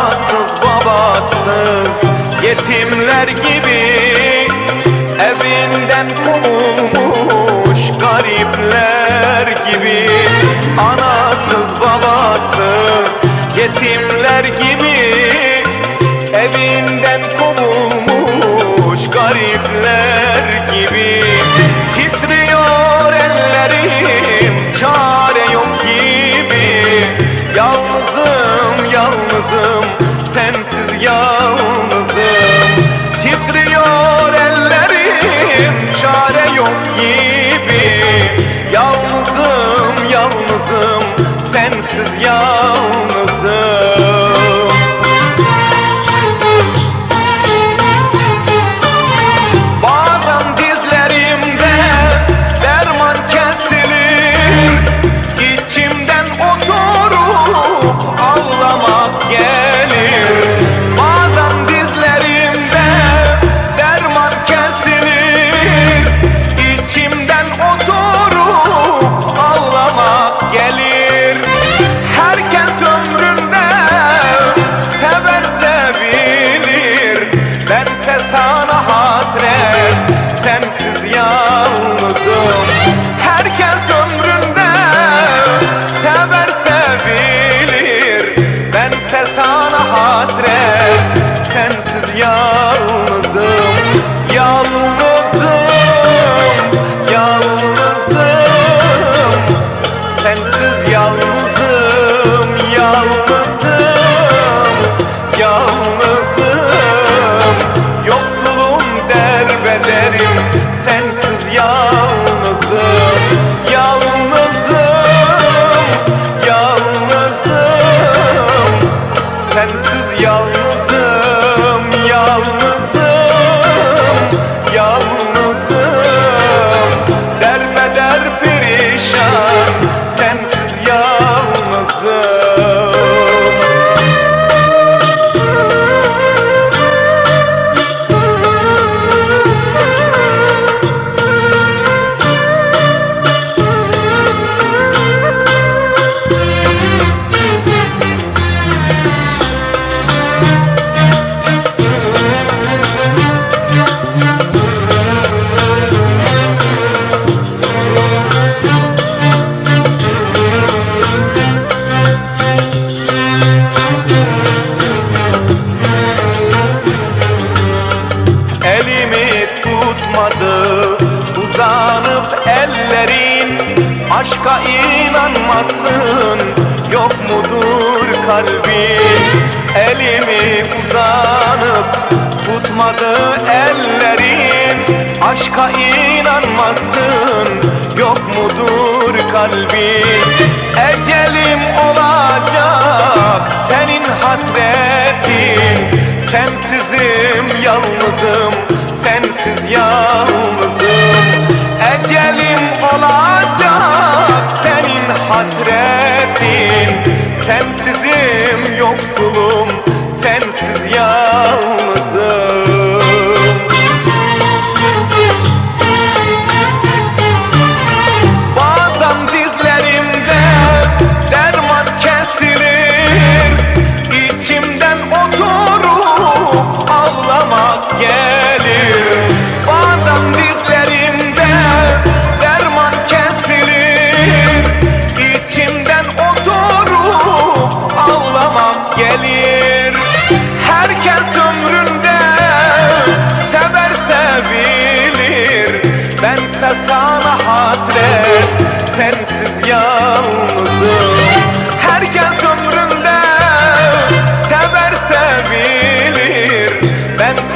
Anasız babasız yetimler gibi Evinden kovulmuş garipler gibi. Anasız babasız yetimler gibi اليوم olmadı. Uzanıp ellerin aşka inanmasın. Yok mudur kalbin? Eli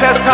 success